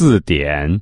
字典。